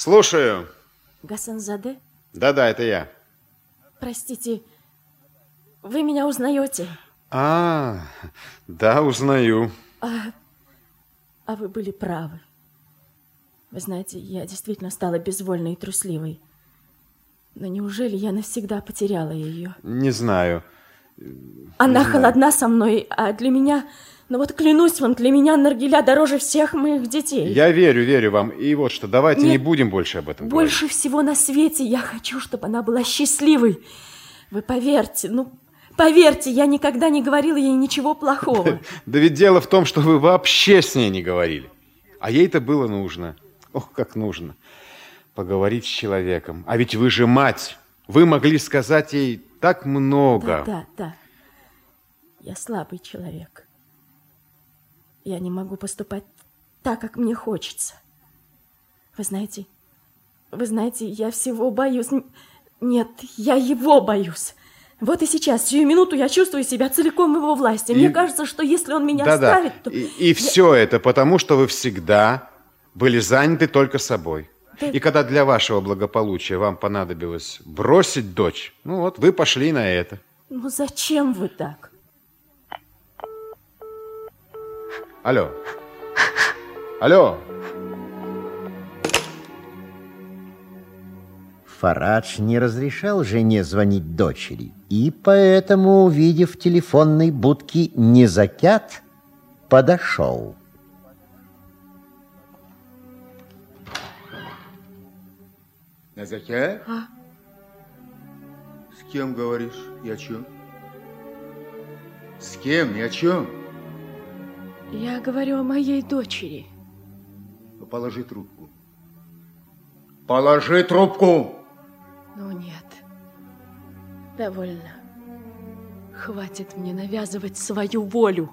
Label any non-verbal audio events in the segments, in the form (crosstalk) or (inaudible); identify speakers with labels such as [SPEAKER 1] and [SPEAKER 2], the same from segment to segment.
[SPEAKER 1] Слушаю.
[SPEAKER 2] Гасанзаде?
[SPEAKER 1] Да-да, это я.
[SPEAKER 2] Простите, вы меня узнаете?
[SPEAKER 1] А, да, узнаю.
[SPEAKER 2] А, а вы были правы. Вы знаете, я действительно стала безвольной и трусливой. Но неужели я навсегда потеряла ее?
[SPEAKER 1] Не знаю. Не знаю.
[SPEAKER 2] Холодна со мной, а для меня... Ну вот клянусь вам, для меня Наргиля дороже всех моих детей.
[SPEAKER 1] Я верю, верю вам. И вот что, давайте
[SPEAKER 2] Нет.
[SPEAKER 1] не будем больше об этом
[SPEAKER 2] Больше всего на свете я хочу, чтобы она была счастливой. Вы поверьте, ну, поверьте, я никогда не говорила ей ничего плохого.
[SPEAKER 1] говорить. (laughs) Да ведь дело в том, что вы вообще с ней не говорили. А ей-то было нужно. Ох, как нужно. Поговорить с человеком. А ведь вы же мать. Вы могли сказать ей так много.
[SPEAKER 2] Да, да, да. Я слабый человек. Я не могу поступать так, как мне хочется. Вы знаете, вы знаете, я всего боюсь. Нет, я его боюсь. Вот и сейчас, сию минуту я чувствую себя целиком в его власти. Мне
[SPEAKER 1] И-
[SPEAKER 2] кажется, что если он меня
[SPEAKER 1] Да-да.
[SPEAKER 2] оставит, то...
[SPEAKER 1] И, и все это потому, что вы всегда были заняты только собой.
[SPEAKER 2] Да.
[SPEAKER 1] И когда для вашего благополучия вам понадобилось бросить дочь, ну вот вы пошли на это.
[SPEAKER 2] Ну зачем вы так?
[SPEAKER 1] Алло. Алло.
[SPEAKER 3] Фарадж не разрешал жене звонить дочери, и поэтому, увидев в телефонной будке Незакят, подошел.
[SPEAKER 4] Назаке?
[SPEAKER 2] А?
[SPEAKER 4] С кем говоришь и о чем? С кем и о чем?
[SPEAKER 2] Я говорю о моей дочери.
[SPEAKER 4] Положи трубку. Положи трубку!
[SPEAKER 2] Ну нет. Довольно. Хватит мне навязывать свою волю.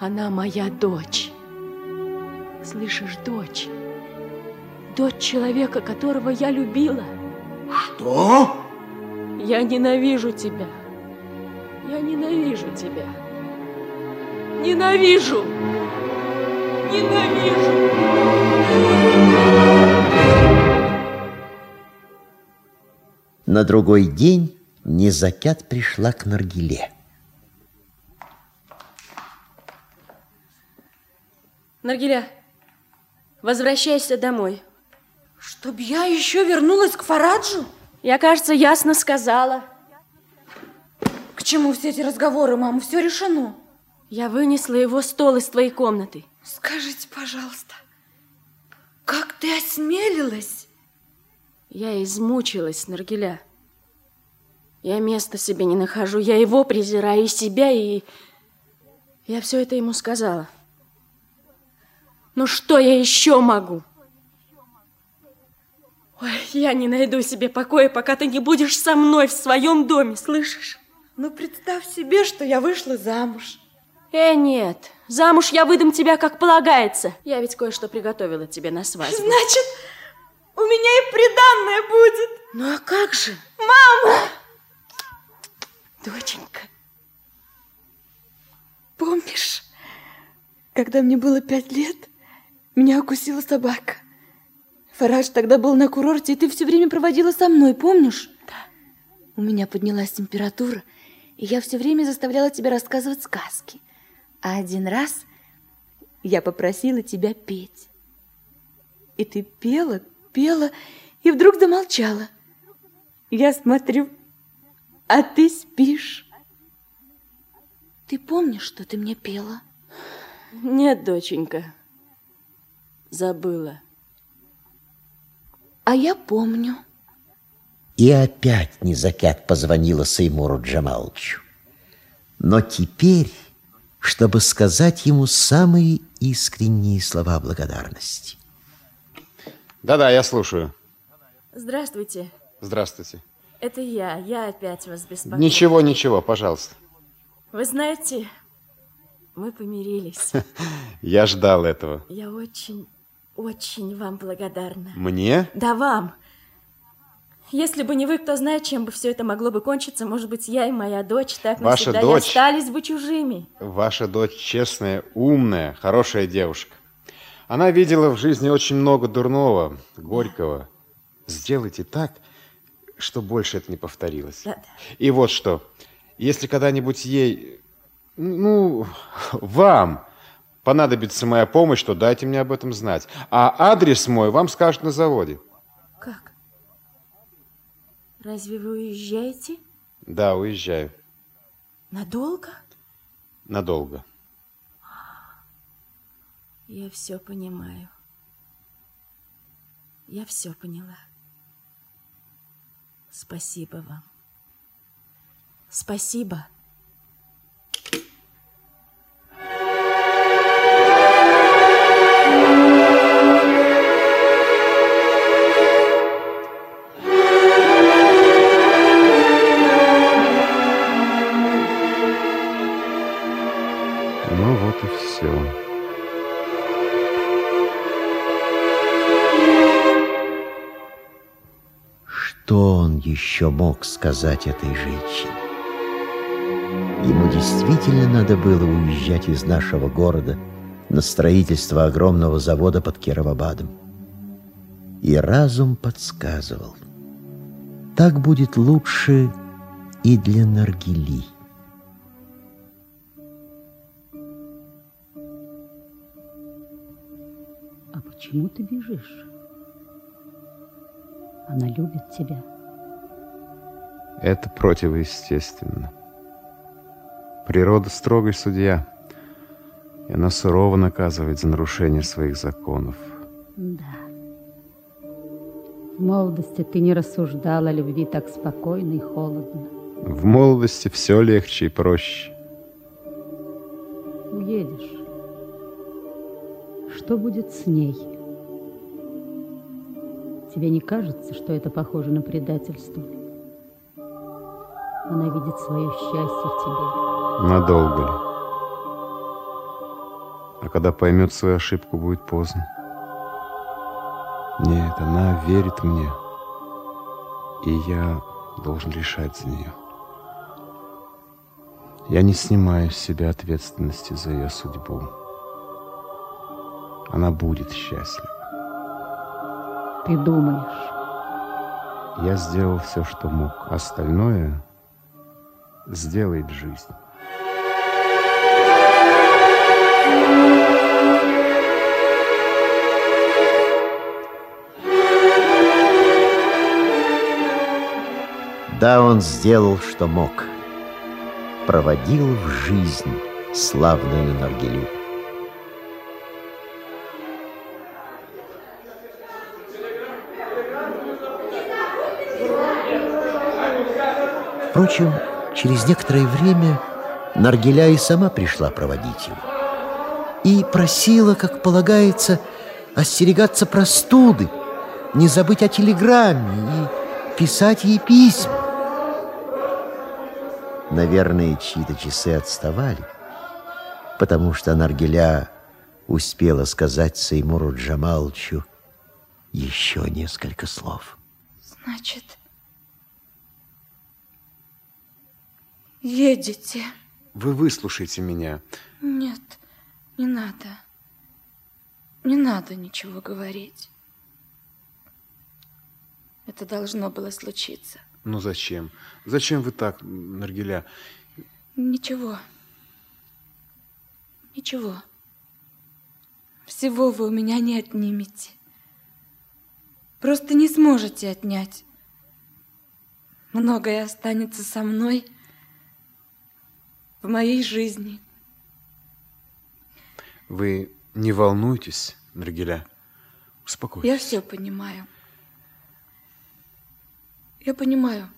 [SPEAKER 2] Она моя дочь. Слышишь, дочь? Дочь человека, которого я любила.
[SPEAKER 4] Что?
[SPEAKER 2] Я ненавижу тебя. Я ненавижу тебя. Ненавижу! Ненавижу!
[SPEAKER 3] На другой день Незакят пришла к Наргиле.
[SPEAKER 2] Наргиля, возвращайся домой.
[SPEAKER 5] Чтоб я еще вернулась к Фараджу?
[SPEAKER 2] Я, кажется, ясно сказала.
[SPEAKER 5] К чему все эти разговоры, мама? Все решено.
[SPEAKER 2] Я вынесла его стол из твоей комнаты.
[SPEAKER 5] Скажите, пожалуйста, как ты осмелилась?
[SPEAKER 2] Я измучилась, Наргиля. Я места себе не нахожу. Я его презираю, и себя, и... Я все это ему сказала. Ну что я еще могу? Ой, я не найду себе покоя, пока ты не будешь со мной в своем доме, слышишь?
[SPEAKER 5] Ну, представь себе, что я вышла замуж.
[SPEAKER 2] Э, нет, замуж я выдам тебя, как полагается. Я ведь кое-что приготовила тебе на свадьбу.
[SPEAKER 5] Значит, у меня и приданное будет.
[SPEAKER 2] Ну а как же?
[SPEAKER 5] Мама!
[SPEAKER 2] Доченька,
[SPEAKER 5] Помнишь, когда мне было пять лет, меня укусила собака? Фарадж тогда был на курорте, и ты все время проводила со мной, помнишь?
[SPEAKER 2] Да.
[SPEAKER 5] У меня поднялась температура, и я все время заставляла тебя рассказывать сказки. А один раз я попросила тебя петь. И ты пела, пела, и вдруг замолчала. Я смотрю, а ты спишь. Ты помнишь, что ты мне пела?
[SPEAKER 2] Нет, доченька, забыла.
[SPEAKER 5] А я помню.
[SPEAKER 3] И опять Незакят позвонила Сеймуру Джамалчу. Но теперь, чтобы сказать ему самые искренние слова благодарности.
[SPEAKER 1] Да-да, я слушаю.
[SPEAKER 2] Здравствуйте,
[SPEAKER 1] Здравствуйте.
[SPEAKER 2] это я. Я опять вас беспокою.
[SPEAKER 1] Ничего, ничего, пожалуйста.
[SPEAKER 2] Вы знаете, мы помирились. (laughs)
[SPEAKER 1] Я ждал этого.
[SPEAKER 2] Я очень, очень вам благодарна.
[SPEAKER 1] Мне?
[SPEAKER 2] Да вам. Если бы не вы, кто знает, чем бы все это могло бы кончиться, может быть, я и моя дочь так
[SPEAKER 1] Ваша
[SPEAKER 2] навсегда
[SPEAKER 1] дочь?
[SPEAKER 2] и остались бы чужими.
[SPEAKER 1] Ваша дочь честная, умная, хорошая девушка. Она видела в жизни очень много дурного, горького. Сделайте так, что больше это не повторилось.
[SPEAKER 2] Да, да.
[SPEAKER 1] И вот что. Если когда-нибудь ей, ну, вам понадобится моя помощь, то дайте мне об этом знать. А адрес мой вам скажут на заводе.
[SPEAKER 2] Как? Разве вы уезжаете?
[SPEAKER 1] Да, уезжаю.
[SPEAKER 2] Надолго?
[SPEAKER 1] Надолго.
[SPEAKER 2] Я все понимаю. Я все поняла. Спасибо вам. Спасибо.
[SPEAKER 3] Еще мог сказать этой женщине? Ему действительно надо было уезжать из нашего города на строительство огромного завода под Кировабадом. И разум подсказывал. Так будет лучше и для Наргили.
[SPEAKER 6] А почему ты бежишь? Она любит тебя.
[SPEAKER 1] Это противоестественно. Природа строгой судья, и она сурово наказывает за нарушение своих законов.
[SPEAKER 6] Да. В молодости ты не рассуждал о любви так спокойно и холодно.
[SPEAKER 1] В молодости все легче и проще.
[SPEAKER 6] Уедешь. Что будет с ней? Тебе не кажется, что это похоже на предательство? Она видит свое счастье в тебе.
[SPEAKER 1] Надолго ли? А когда поймет свою ошибку, будет поздно. Нет, она верит мне. И я должен решать за нее. Я не снимаю с себя ответственности за ее судьбу. Она будет счастлива.
[SPEAKER 6] Ты думаешь,
[SPEAKER 1] Я сделал все, что мог. Остальное сделает жизнь.
[SPEAKER 3] Да, он сделал, что мог. Проводил в жизнь славную Наргилю. Впрочем, через некоторое время Наргиля и сама пришла проводить его. И просила, как полагается, остерегаться простуды, не забыть о телеграмме и писать ей письма. Наверное, чьи-то часы отставали, потому что Наргиля успела сказать Сеймуру Джамалчу еще несколько слов.
[SPEAKER 5] Значит, едете?
[SPEAKER 1] Вы выслушайте меня.
[SPEAKER 5] Нет, не надо. Не надо ничего говорить. Это должно было случиться.
[SPEAKER 1] Ну зачем? Зачем вы так, Наргиля?
[SPEAKER 5] Ничего. Ничего. Всего вы у меня не отнимете. Просто не сможете отнять. Многое останется со мной в моей жизни.
[SPEAKER 1] Вы не волнуйтесь, Наргиля. Успокойтесь.
[SPEAKER 5] Я все понимаю. Я понимаю.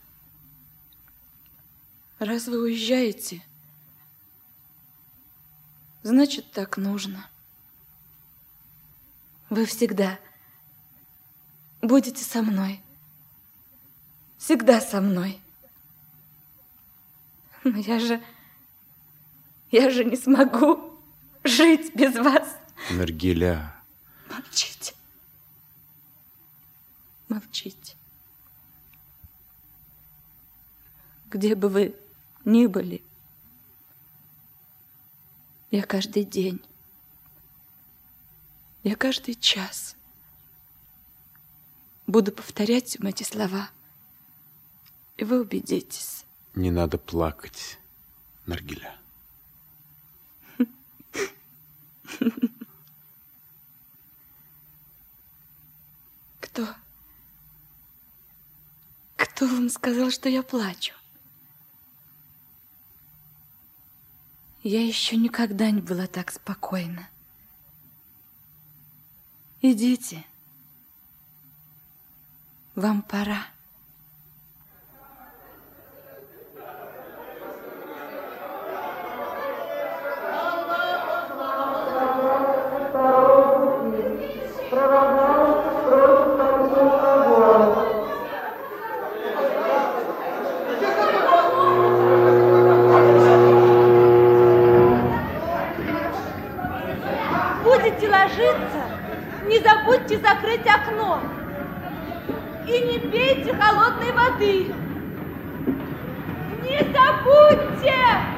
[SPEAKER 5] Раз вы уезжаете, значит, так нужно. Вы всегда будете со мной. Всегда со мной. Но я же... Я же не смогу жить без вас.
[SPEAKER 1] Наргиля.
[SPEAKER 5] Молчите. Молчите. Где бы вы ни были, я каждый день, Я каждый час буду повторять им эти слова, и вы убедитесь.
[SPEAKER 1] Не надо плакать, Наргиля. (laughs)
[SPEAKER 5] Кто? Кто вам сказал, что я плачу? Я еще никогда не была так спокойна. Идите. Вам пора.
[SPEAKER 7] Будете ложиться, не забудьте закрыть окно. И не пейте холодной воды. Не забудьте!